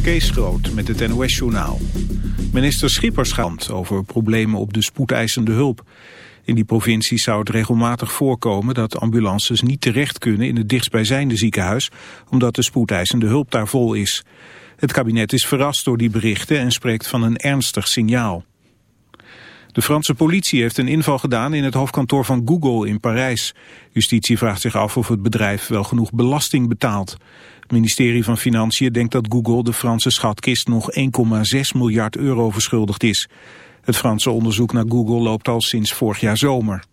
Kees Groot met het NOS-journaal. Minister Schippers gaat over problemen op de spoedeisende hulp. In die provincie zou het regelmatig voorkomen dat ambulances niet terecht kunnen in het dichtstbijzijnde ziekenhuis, omdat de spoedeisende hulp daar vol is. Het kabinet is verrast door die berichten en spreekt van een ernstig signaal. De Franse politie heeft een inval gedaan in het hoofdkantoor van Google in Parijs. Justitie vraagt zich af of het bedrijf wel genoeg belasting betaalt. Ministerie van Financiën denkt dat Google de Franse schatkist nog 1,6 miljard euro verschuldigd is. Het Franse onderzoek naar Google loopt al sinds vorig jaar zomer.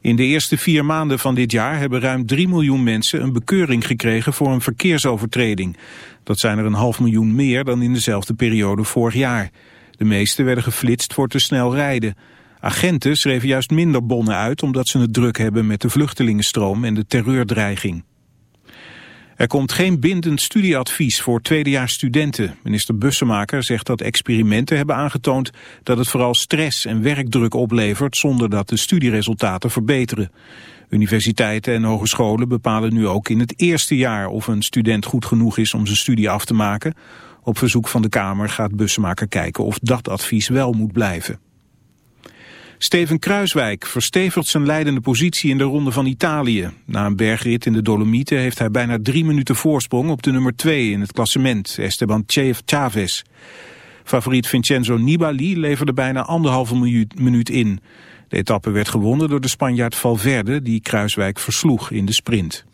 In de eerste vier maanden van dit jaar hebben ruim 3 miljoen mensen een bekeuring gekregen voor een verkeersovertreding. Dat zijn er een half miljoen meer dan in dezelfde periode vorig jaar. De meeste werden geflitst voor te snel rijden. Agenten schreven juist minder bonnen uit omdat ze het druk hebben met de vluchtelingenstroom en de terreurdreiging. Er komt geen bindend studieadvies voor tweedejaars studenten. Minister Bussemaker zegt dat experimenten hebben aangetoond dat het vooral stress en werkdruk oplevert zonder dat de studieresultaten verbeteren. Universiteiten en hogescholen bepalen nu ook in het eerste jaar of een student goed genoeg is om zijn studie af te maken. Op verzoek van de Kamer gaat Bussemaker kijken of dat advies wel moet blijven. Steven Kruiswijk verstevigt zijn leidende positie in de Ronde van Italië. Na een bergrit in de Dolomieten heeft hij bijna drie minuten voorsprong op de nummer 2 in het klassement, Esteban Chavez. Favoriet Vincenzo Nibali leverde bijna anderhalve minuut in. De etappe werd gewonnen door de Spanjaard Valverde die Kruiswijk versloeg in de sprint.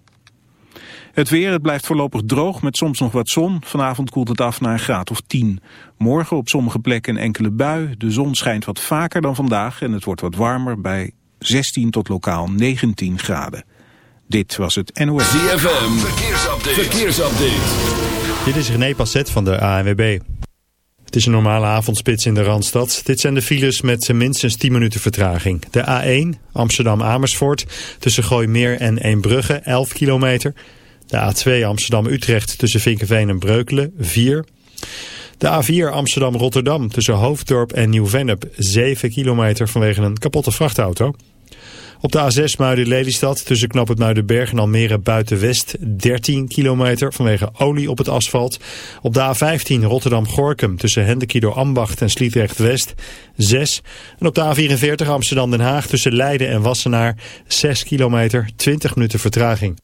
Het weer, het blijft voorlopig droog met soms nog wat zon. Vanavond koelt het af naar een graad of 10. Morgen op sommige plekken een enkele bui. De zon schijnt wat vaker dan vandaag en het wordt wat warmer bij 16 tot lokaal 19 graden. Dit was het NOS. ZFM, verkeersupdate. verkeersupdate. Dit is René Passet van de ANWB. Het is een normale avondspits in de Randstad. Dit zijn de files met minstens 10 minuten vertraging. De A1 Amsterdam-Amersfoort tussen Gooimeer en Eembrugge 11 kilometer... De A2 Amsterdam-Utrecht tussen Vinkenveen en Breukelen 4. De A4 Amsterdam-Rotterdam tussen Hoofddorp en Nieuw-Vennep 7 kilometer vanwege een kapotte vrachtauto. Op de A6 Muiden-Lelystad tussen Knap het Muidenberg en Almere Buiten-West 13 kilometer vanwege olie op het asfalt. Op de A15 Rotterdam-Gorkum tussen Hendekido Ambacht en Sliedrecht-West 6. En op de A44 Amsterdam-Den Haag tussen Leiden en Wassenaar 6 kilometer 20 minuten vertraging.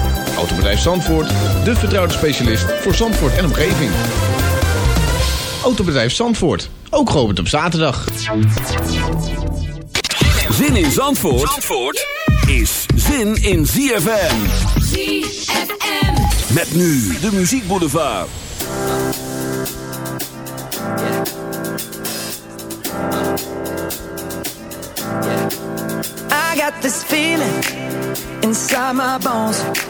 Autobedrijf Zandvoort, de vertrouwde specialist voor Zandvoort en omgeving. Autobedrijf Zandvoort, ook geopend op zaterdag. Zin in Zandvoort, Zandvoort is zin in ZFM. ZFM. Met nu de Muziek Boulevard. I got this feeling inside my bones.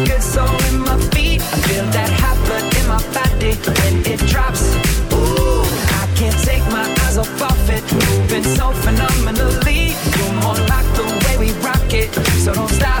So don't stop.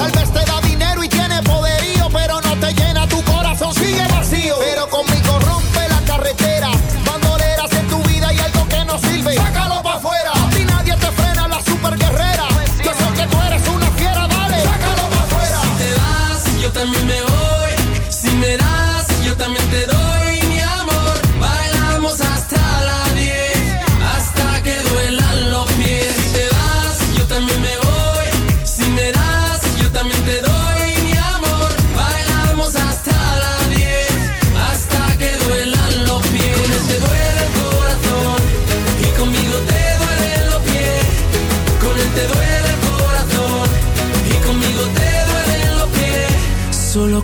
Tal vez te da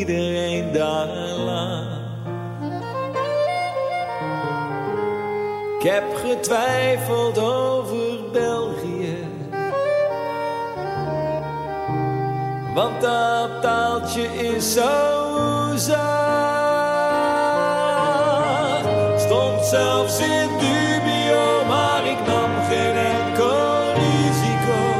iedereen daar. Ik heb getwijfeld over België. Want dat taaltje is zo zacht. Stond zelfs in dubio, maar ik nam geen enkel risico.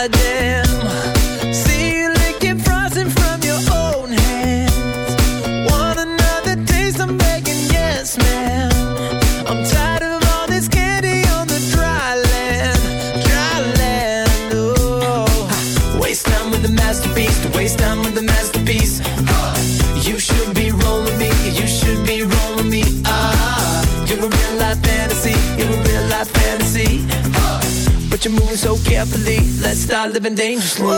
I did living dangerously.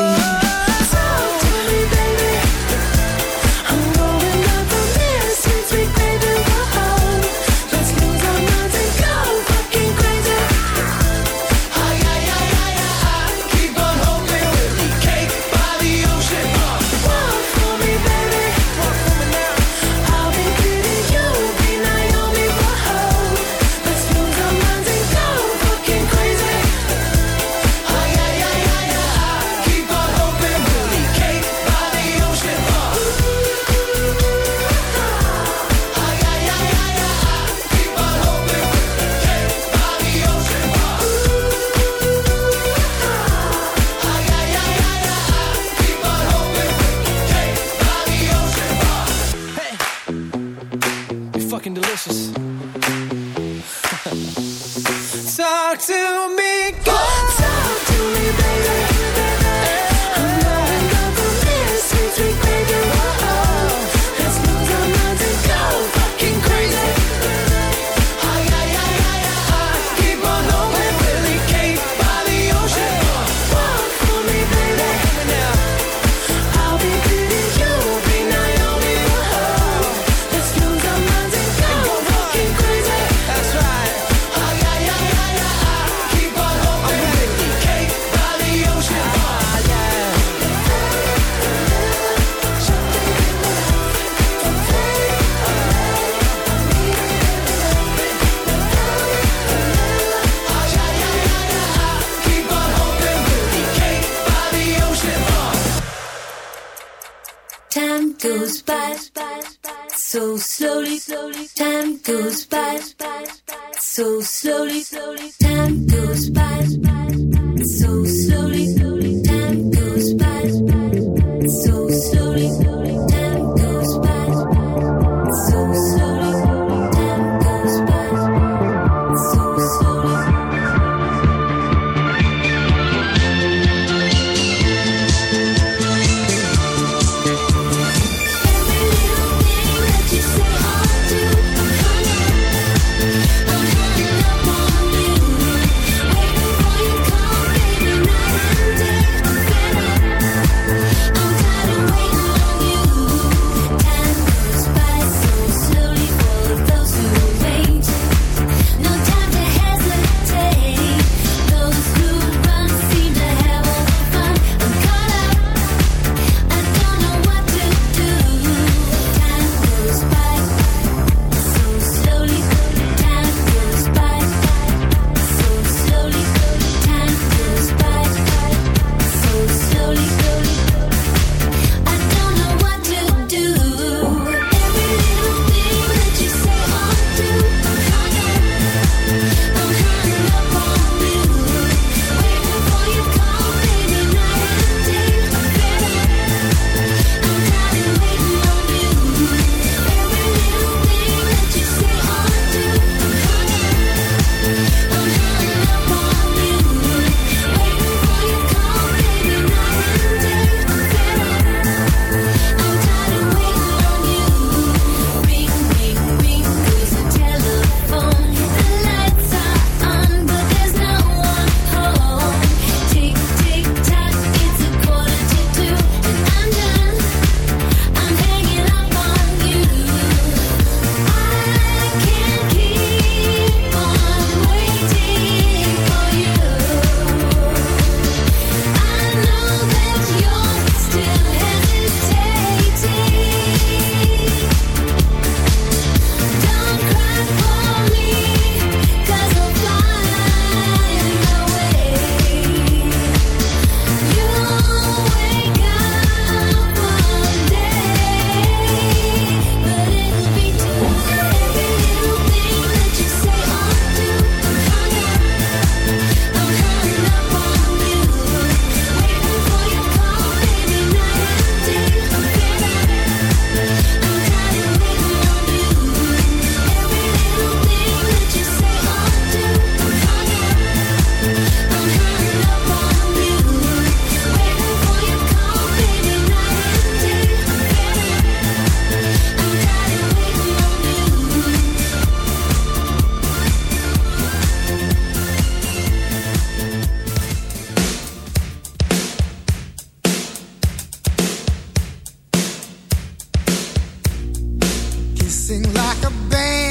sing like a band.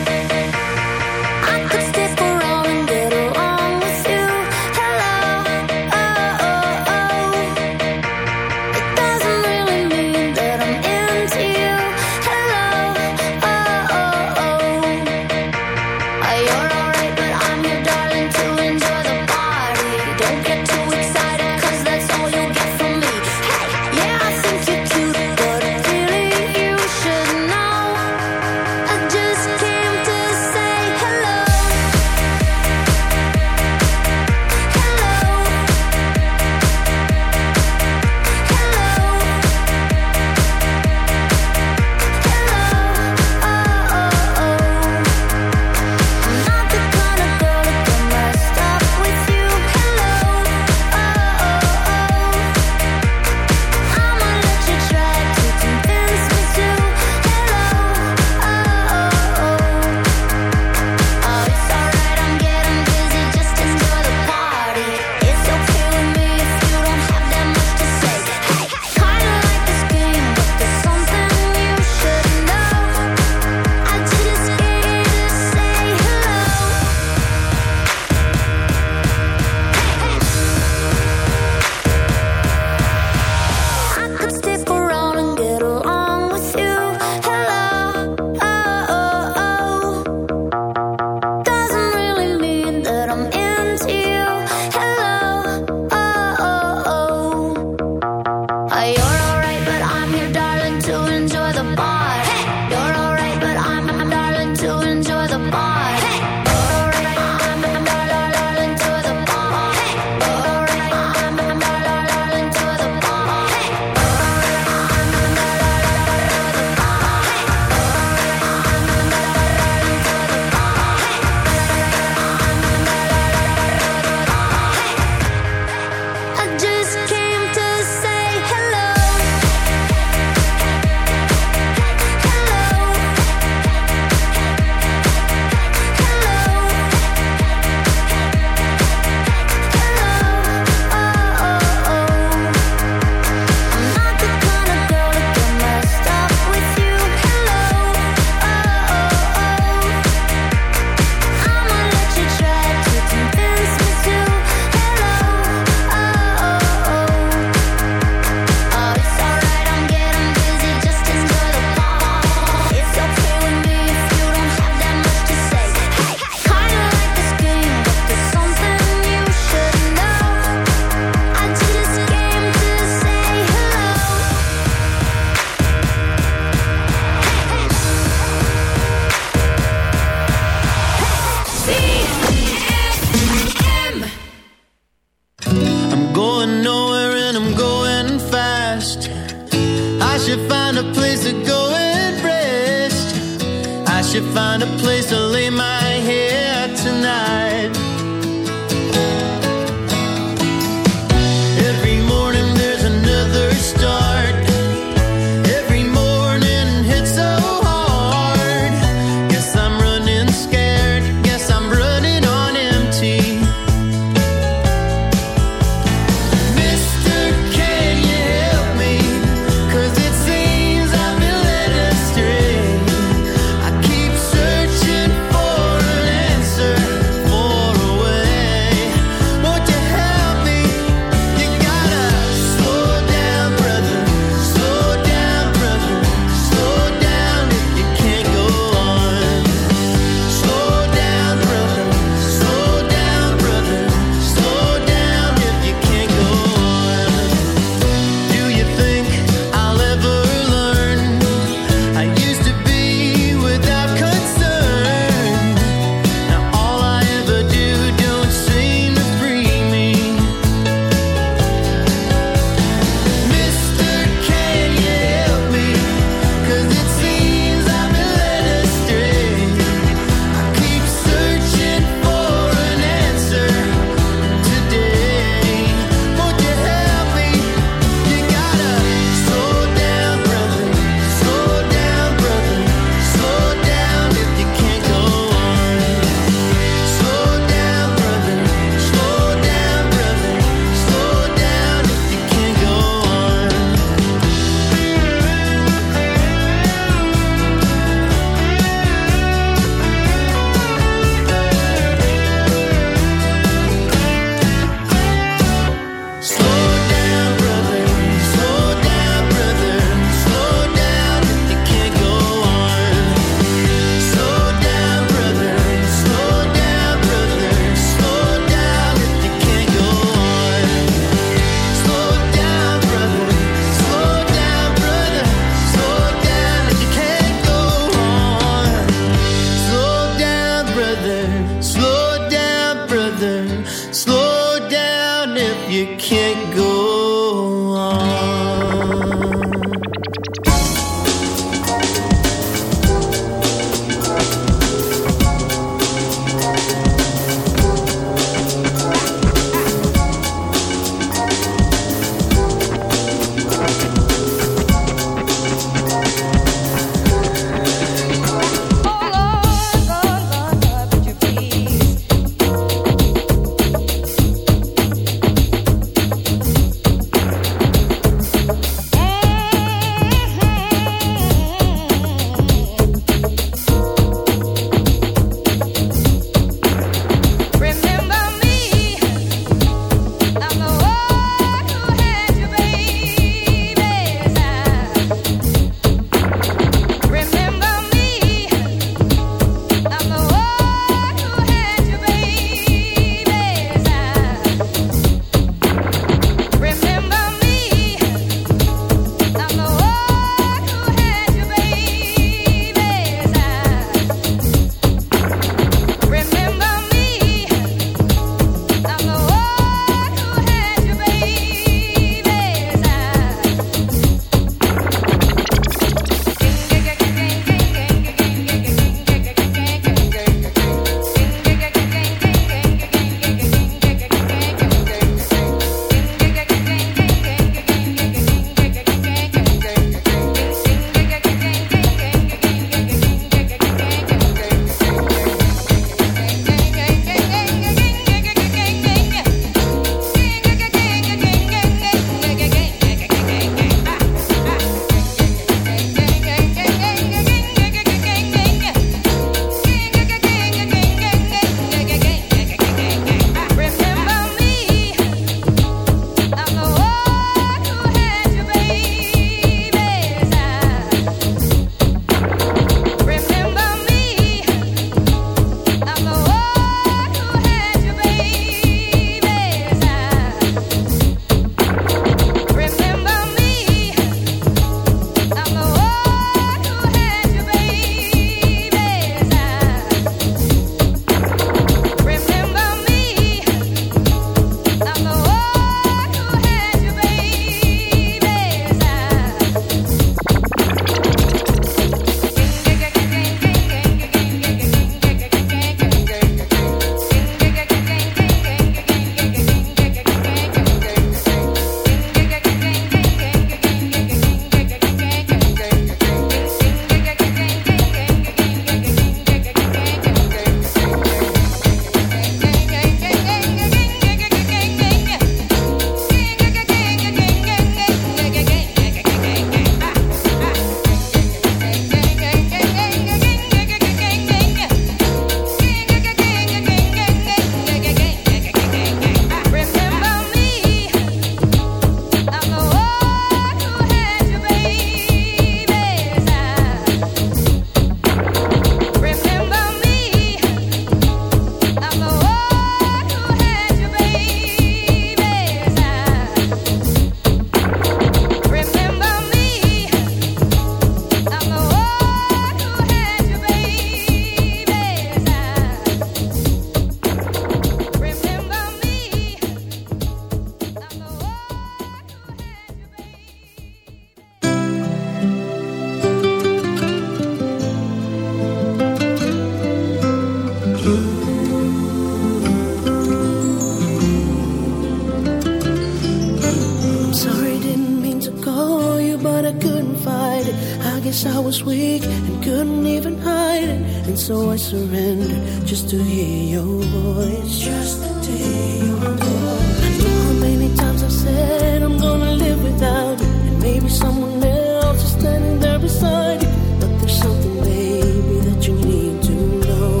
even hide. And so I surrender just to hear your voice. Just to hear your voice. I know how many times I've said I'm gonna live without you. And maybe someone else is standing there beside you. But there's something, baby, that you need to know.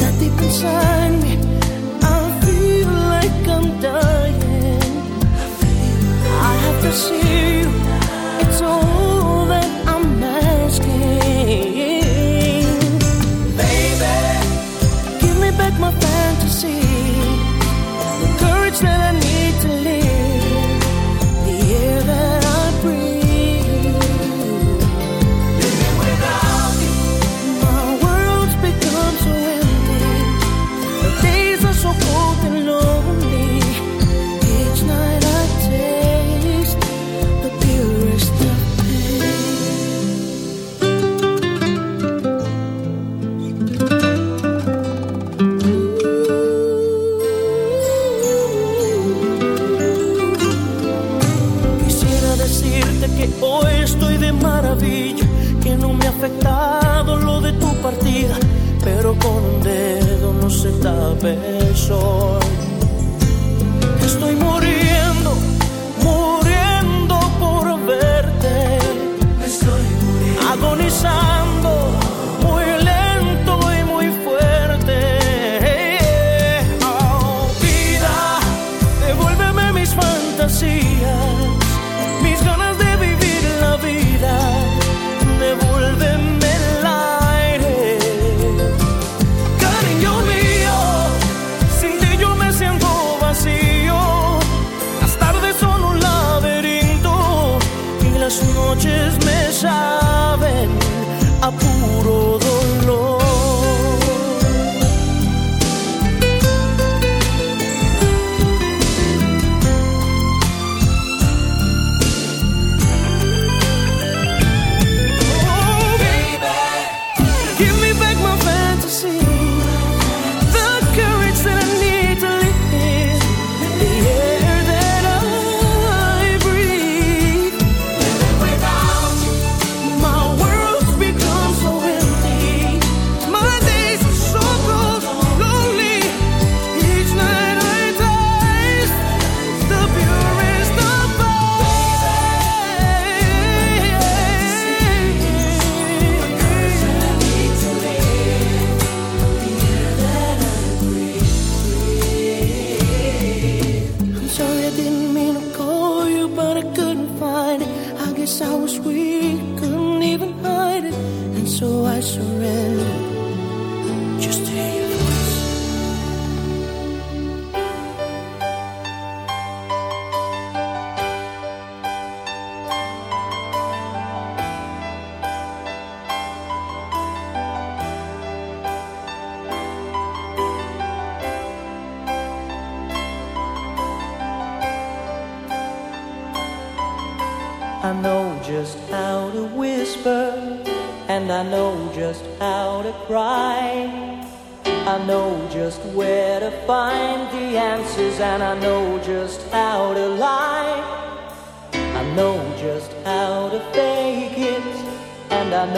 That deep inside me, I feel like I'm dying. I have to see.